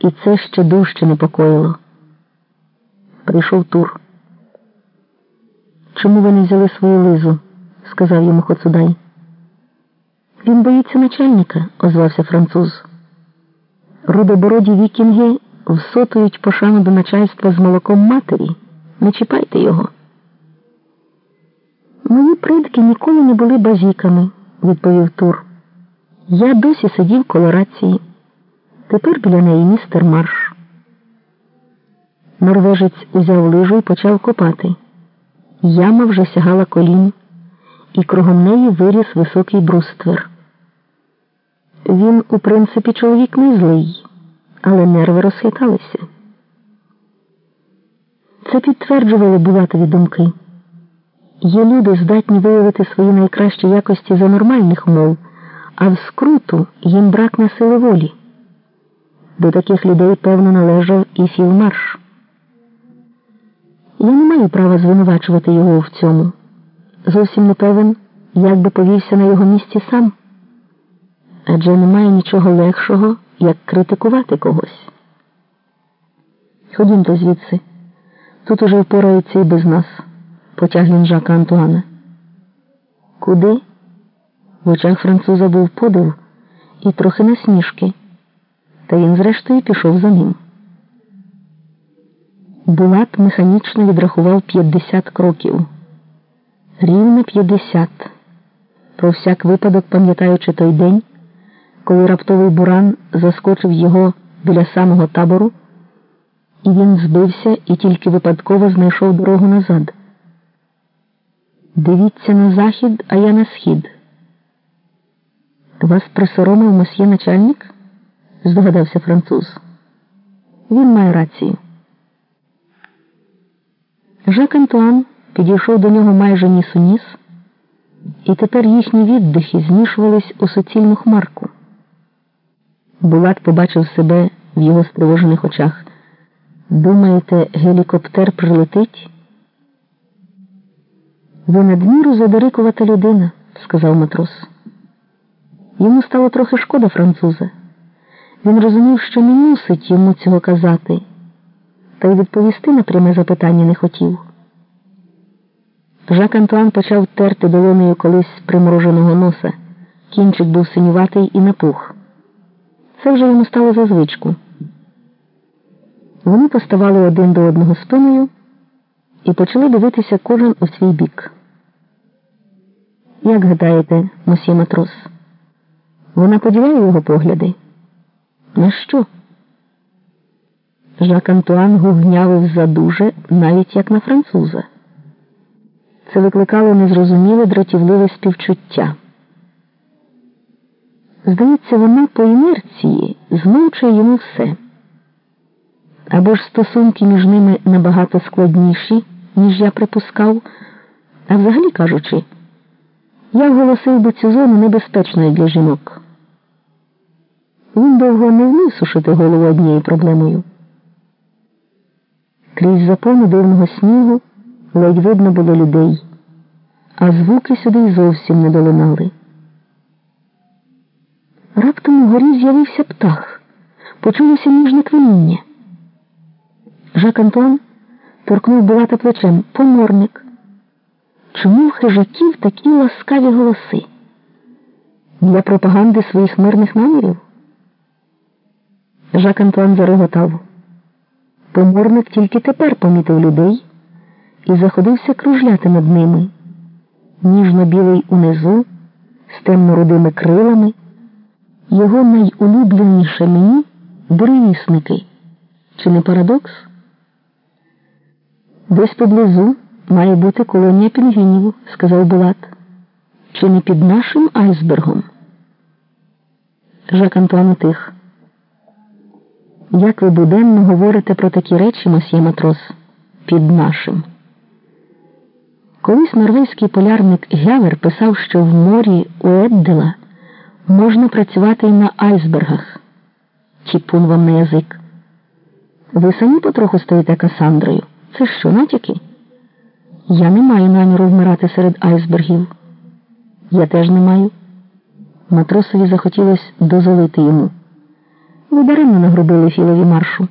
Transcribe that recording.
і це ще дужче непокоїло. Прийшов тур. Чому ви не взяли свою лизу? сказав йому Хоцудай. Він боїться начальника, озвався француз. Рудобороді вікінги всотують пошану до начальства з молоком матері. Не чіпайте його. Мої предки ніколи не були базіками, відповів Тур. Я досі сидів коло рації. Тепер біля неї містер Марш. Норвежець узяв лижу і почав копати. Яма вже сягала колін, і кругом неї виріс високий бруствер. Він, у принципі, чоловік не злий, але нерви розхиталися. Це підтверджували булатові думки. Є люди, здатні виявити свої найкращі якості за нормальних умов, а в скруту їм бракне сили волі. До таких людей, певно, належав і Філмарш. Я не маю права звинувачувати його в цьому. Зовсім не певен, як би повівся на його місці сам. Адже немає нічого легшого, як критикувати когось. Ходімте звідси. Тут уже впораються і без нас, потяг він Жака Антуана. Куди? В очах француза був подив і трохи насмішки, та він, зрештою, пішов за ним. Булат механічно відрахував 50 кроків. Рівно 50. Про всяк випадок, пам'ятаючи той день, коли раптовий буран заскочив його біля самого табору, і він збився і тільки випадково знайшов дорогу назад. Дивіться на захід, а я на схід. Вас присоромив мосьє начальник? Здогадався француз. Він має рацію. Жак Антуан підійшов до нього майже ніс у ніс, і тепер їхні віддихи змішувались у суцільну хмарку. Булат побачив себе в його стривожених очах. Думаєте, гелікоптер прилетить? Ви надміру задирикувата людина, сказав матрос. Йому стало трохи шкода француза. Він розумів, що не мусить йому цього казати, та й відповісти на пряме запитання не хотів. Жак Антуан почав терти долонею колись примороженого носа. Кінчик був синюватий і напух. Це вже йому стало за звичку. Вони поставали один до одного спиною і почали дивитися кожен у свій бік. Як гадаєте, мосьє матрос? Вона поділяє його погляди? На що? Жак Антуан гугнявив задуже, навіть як на француза. Це викликало незрозуміле дратівливе співчуття. Здається, вона по інерції змовчує йому все. Або ж стосунки між ними набагато складніші, ніж я припускав, а взагалі кажучи, я оголосив би цю зону небезпечною для жінок. Він довго не вмів сушити голову однією проблемою. Крізь запону дивного снігу ледь видно було людей, а звуки сюди й зовсім не долинали. Раптом угорі з'явився птах, почулося ніжне квініння. Жак Антуан торкнув Булата плечем поморник. Чому в хижаків такі ласкаві голоси? Для пропаганди своїх мирних намірів? Жак Антуан зареготав. Поморник тільки тепер помітив людей і заходився кружляти над ними, ніжно-білий унизу, з темно-рудими крилами. Його найулюбленіше мені буревісники. Чи не парадокс? Десь поблизу має бути колонія пінгвінів, сказав Булат. Чи не під нашим айсбергом? Жак Антуан утих. Як ви буденно говорите про такі речі, мосьє матрос, під нашим? Колись норвезький полярник Гявер писав, що в морі Уеддела можна працювати і на айсбергах. Тіпун вам на язик. Ви самі потроху стоїте Касандрою. Це що, натяки? Я не маю наміру вмирати серед айсбергів. Я теж не маю. Матросові захотілося дозволити йому. Ви даремно нагрубили Філові маршу.